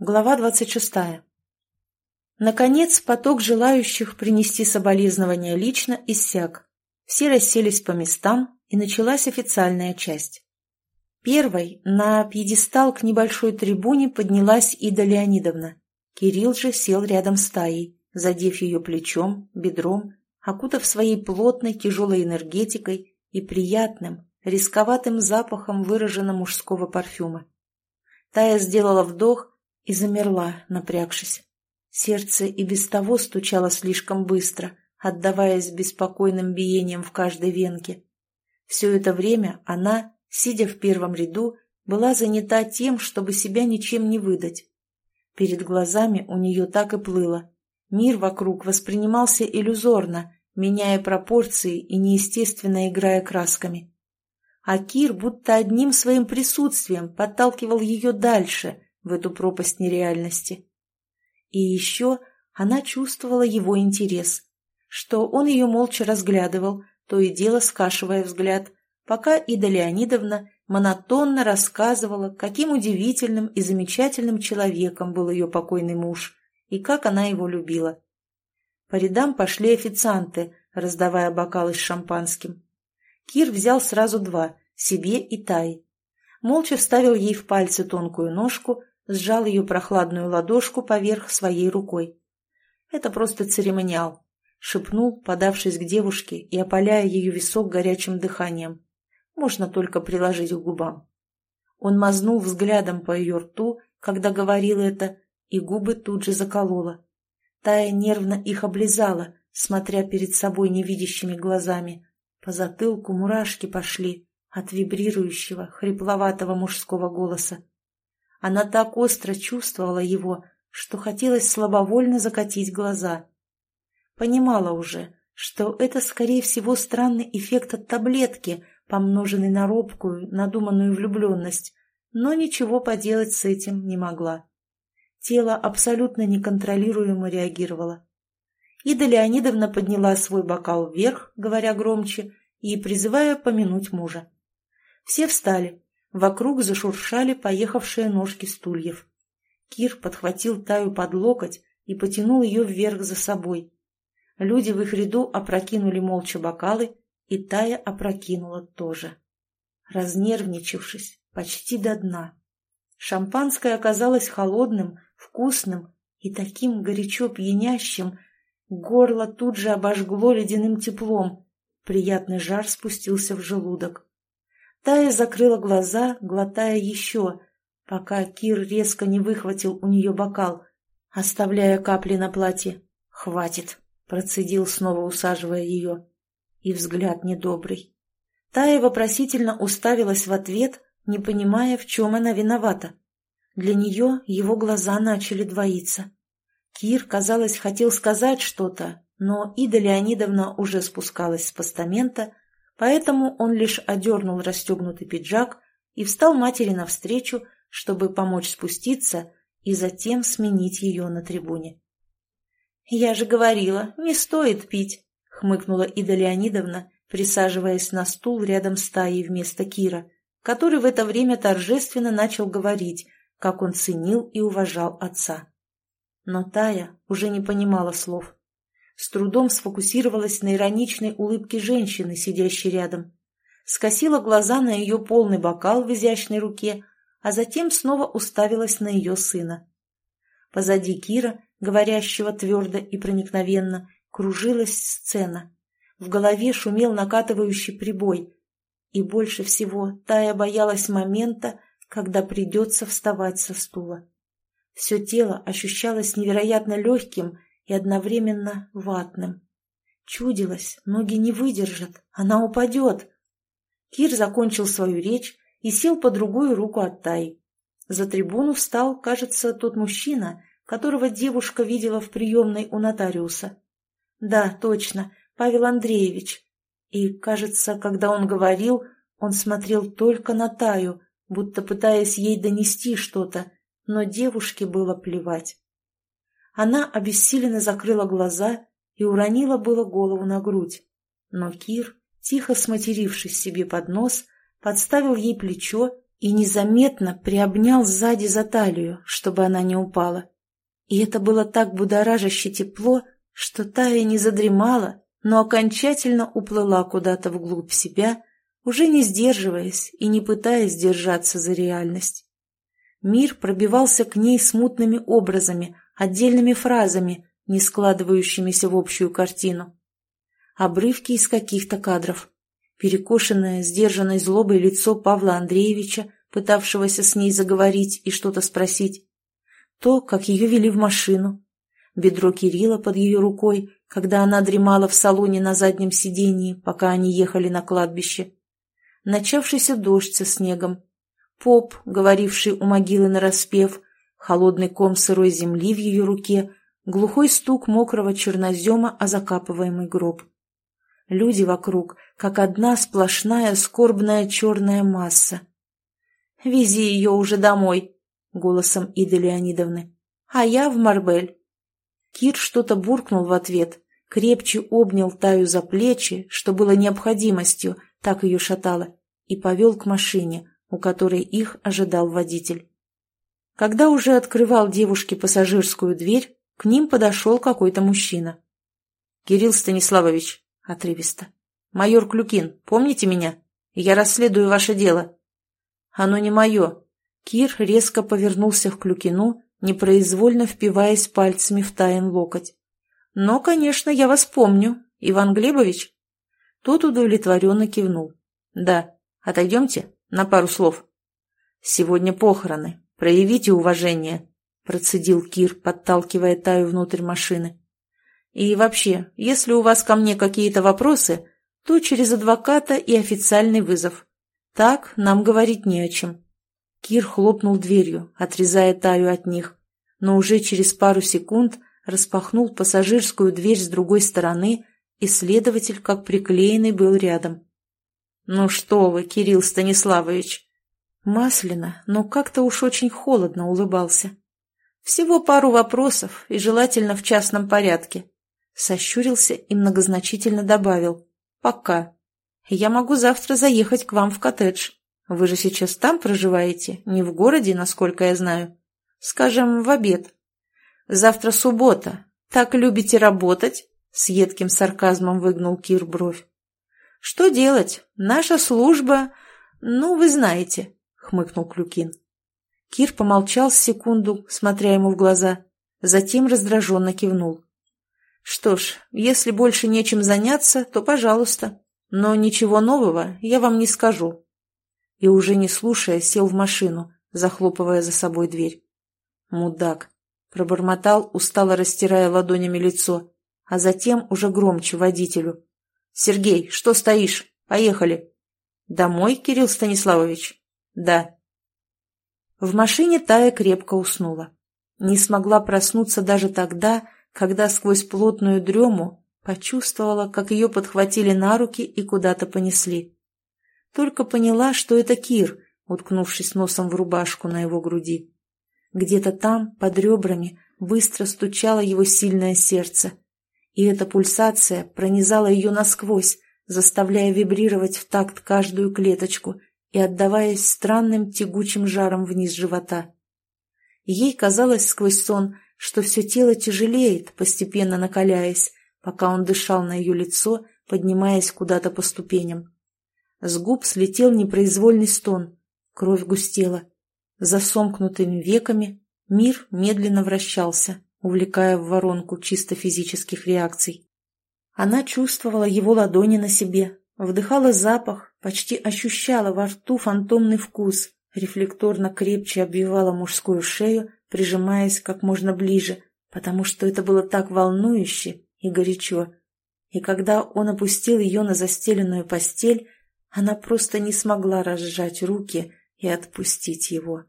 Глава двадцать шестая. Наконец, поток желающих принести соболезнования лично иссяк. Все расселись по местам, и началась официальная часть. Первой на пьедестал к небольшой трибуне поднялась Ида Леонидовна. Кирилл же сел рядом с Таей, задев ее плечом, бедром, окутав своей плотной тяжелой энергетикой и приятным, рисковатым запахом выраженно мужского парфюма. Тая сделала вдох и замерла, напрягшись. Сердце и без того стучало слишком быстро, отдаваясь беспокойным биением в каждой венке. Все это время она, сидя в первом ряду, была занята тем, чтобы себя ничем не выдать. Перед глазами у нее так и плыло. Мир вокруг воспринимался иллюзорно, меняя пропорции и неестественно играя красками. А Кир будто одним своим присутствием подталкивал ее дальше, в эту пропасть нереальности. И еще она чувствовала его интерес, что он ее молча разглядывал, то и дело скашивая взгляд, пока Ида Леонидовна монотонно рассказывала, каким удивительным и замечательным человеком был ее покойный муж и как она его любила. По рядам пошли официанты, раздавая бокалы с шампанским. Кир взял сразу два, себе и Тай. Молча вставил ей в пальцы тонкую ножку, сжал ее прохладную ладошку поверх своей рукой. Это просто церемониал шепнул, подавшись к девушке и опаляя ее висок горячим дыханием. Можно только приложить к губам. Он мазнул взглядом по ее рту, когда говорил это, и губы тут же заколола. Тая нервно их облизала, смотря перед собой невидящими глазами. По затылку мурашки пошли от вибрирующего, хрипловатого мужского голоса. Она так остро чувствовала его, что хотелось слабовольно закатить глаза. Понимала уже, что это, скорее всего, странный эффект от таблетки, помноженный на робкую, надуманную влюбленность, но ничего поделать с этим не могла. Тело абсолютно неконтролируемо реагировало. Ида Леонидовна подняла свой бокал вверх, говоря громче, и призывая помянуть мужа. Все встали. Вокруг зашуршали поехавшие ножки стульев. Кир подхватил Таю под локоть и потянул ее вверх за собой. Люди в их ряду опрокинули молча бокалы, и Тая опрокинула тоже. Разнервничавшись, почти до дна. Шампанское оказалось холодным, вкусным и таким горячо пьянящим, горло тут же обожгло ледяным теплом, приятный жар спустился в желудок. Тая закрыла глаза, глотая еще, пока Кир резко не выхватил у нее бокал, оставляя капли на платье. «Хватит!» Процедил, снова усаживая ее. И взгляд недобрый. Тая вопросительно уставилась в ответ, не понимая, в чем она виновата. Для нее его глаза начали двоиться. Кир, казалось, хотел сказать что-то, но Ида Леонидовна уже спускалась с постамента, поэтому он лишь одернул расстегнутый пиджак и встал матери навстречу, чтобы помочь спуститься и затем сменить ее на трибуне. «Я же говорила, не стоит пить», — хмыкнула Ида Леонидовна, присаживаясь на стул рядом с Таей вместо Кира, который в это время торжественно начал говорить, как он ценил и уважал отца. Но Тая уже не понимала слов. С трудом сфокусировалась на ироничной улыбке женщины, сидящей рядом. Скосила глаза на ее полный бокал в изящной руке, а затем снова уставилась на ее сына. Позади Кира говорящего твердо и проникновенно, кружилась сцена. В голове шумел накатывающий прибой. И больше всего Тая боялась момента, когда придется вставать со стула. Все тело ощущалось невероятно легким и одновременно ватным. Чудилось, ноги не выдержат, она упадет. Кир закончил свою речь и сел по другую руку от Таи. За трибуну встал, кажется, тот мужчина, которого девушка видела в приемной у нотариуса. Да, точно, Павел Андреевич. И, кажется, когда он говорил, он смотрел только на Таю, будто пытаясь ей донести что-то, но девушке было плевать. Она обессиленно закрыла глаза и уронила было голову на грудь. Но Кир, тихо сматерившись себе под нос, подставил ей плечо и незаметно приобнял сзади за талию, чтобы она не упала. И это было так будоражаще тепло, что Тая не задремала, но окончательно уплыла куда-то вглубь себя, уже не сдерживаясь и не пытаясь держаться за реальность. Мир пробивался к ней смутными образами, отдельными фразами, не складывающимися в общую картину. Обрывки из каких-то кадров. Перекошенное, сдержанной злобой лицо Павла Андреевича, пытавшегося с ней заговорить и что-то спросить. То, как ее вели в машину. Бедро Кирилла под ее рукой, когда она дремала в салоне на заднем сидении, пока они ехали на кладбище. Начавшийся дождь со снегом, Поп, говоривший у могилы нараспев, холодный ком сырой земли в ее руке, глухой стук мокрого чернозема о закапываемый гроб. Люди вокруг, как одна сплошная скорбная черная масса. «Вези ее уже домой», — голосом Иды Леонидовны. «А я в Марбель». Кир что-то буркнул в ответ, крепче обнял Таю за плечи, что было необходимостью, так ее шатало, и повел к машине, у которой их ожидал водитель. Когда уже открывал девушке пассажирскую дверь, к ним подошел какой-то мужчина. «Кирилл Станиславович», — отрывисто, — «майор Клюкин, помните меня? Я расследую ваше дело». «Оно не мое». Кир резко повернулся к Клюкину, непроизвольно впиваясь пальцами в таин локоть. «Но, конечно, я вас помню. Иван Глебович?» Тот удовлетворенно кивнул. «Да. Отойдемте?» на пару слов. «Сегодня похороны. Проявите уважение», — процедил Кир, подталкивая Таю внутрь машины. «И вообще, если у вас ко мне какие-то вопросы, то через адвоката и официальный вызов. Так нам говорить не о чем». Кир хлопнул дверью, отрезая Таю от них, но уже через пару секунд распахнул пассажирскую дверь с другой стороны, и следователь, как приклеенный, был рядом. «Ну что вы, Кирилл Станиславович!» Масляно, но как-то уж очень холодно улыбался. «Всего пару вопросов, и желательно в частном порядке». Сощурился и многозначительно добавил. «Пока. Я могу завтра заехать к вам в коттедж. Вы же сейчас там проживаете, не в городе, насколько я знаю. Скажем, в обед. Завтра суббота. Так любите работать?» С едким сарказмом выгнул Кир бровь. «Что делать? Наша служба... Ну, вы знаете», — хмыкнул Клюкин. Кир помолчал секунду, смотря ему в глаза, затем раздраженно кивнул. «Что ж, если больше нечем заняться, то пожалуйста. Но ничего нового я вам не скажу». И уже не слушая, сел в машину, захлопывая за собой дверь. «Мудак!» — пробормотал, устало растирая ладонями лицо, а затем уже громче водителю. «Сергей, что стоишь? Поехали!» «Домой, Кирилл Станиславович?» «Да». В машине Тая крепко уснула. Не смогла проснуться даже тогда, когда сквозь плотную дрему почувствовала, как ее подхватили на руки и куда-то понесли. Только поняла, что это Кир, уткнувшись носом в рубашку на его груди. Где-то там, под ребрами, быстро стучало его сильное сердце и эта пульсация пронизала ее насквозь, заставляя вибрировать в такт каждую клеточку и отдаваясь странным тягучим жаром вниз живота. Ей казалось сквозь сон, что все тело тяжелеет, постепенно накаляясь, пока он дышал на ее лицо, поднимаясь куда-то по ступеням. С губ слетел непроизвольный стон, кровь густела. За сомкнутыми веками мир медленно вращался, увлекая в воронку чисто физических реакций. Она чувствовала его ладони на себе, вдыхала запах, почти ощущала во рту фантомный вкус, рефлекторно крепче обвивала мужскую шею, прижимаясь как можно ближе, потому что это было так волнующе и горячо. И когда он опустил ее на застеленную постель, она просто не смогла разжать руки и отпустить его.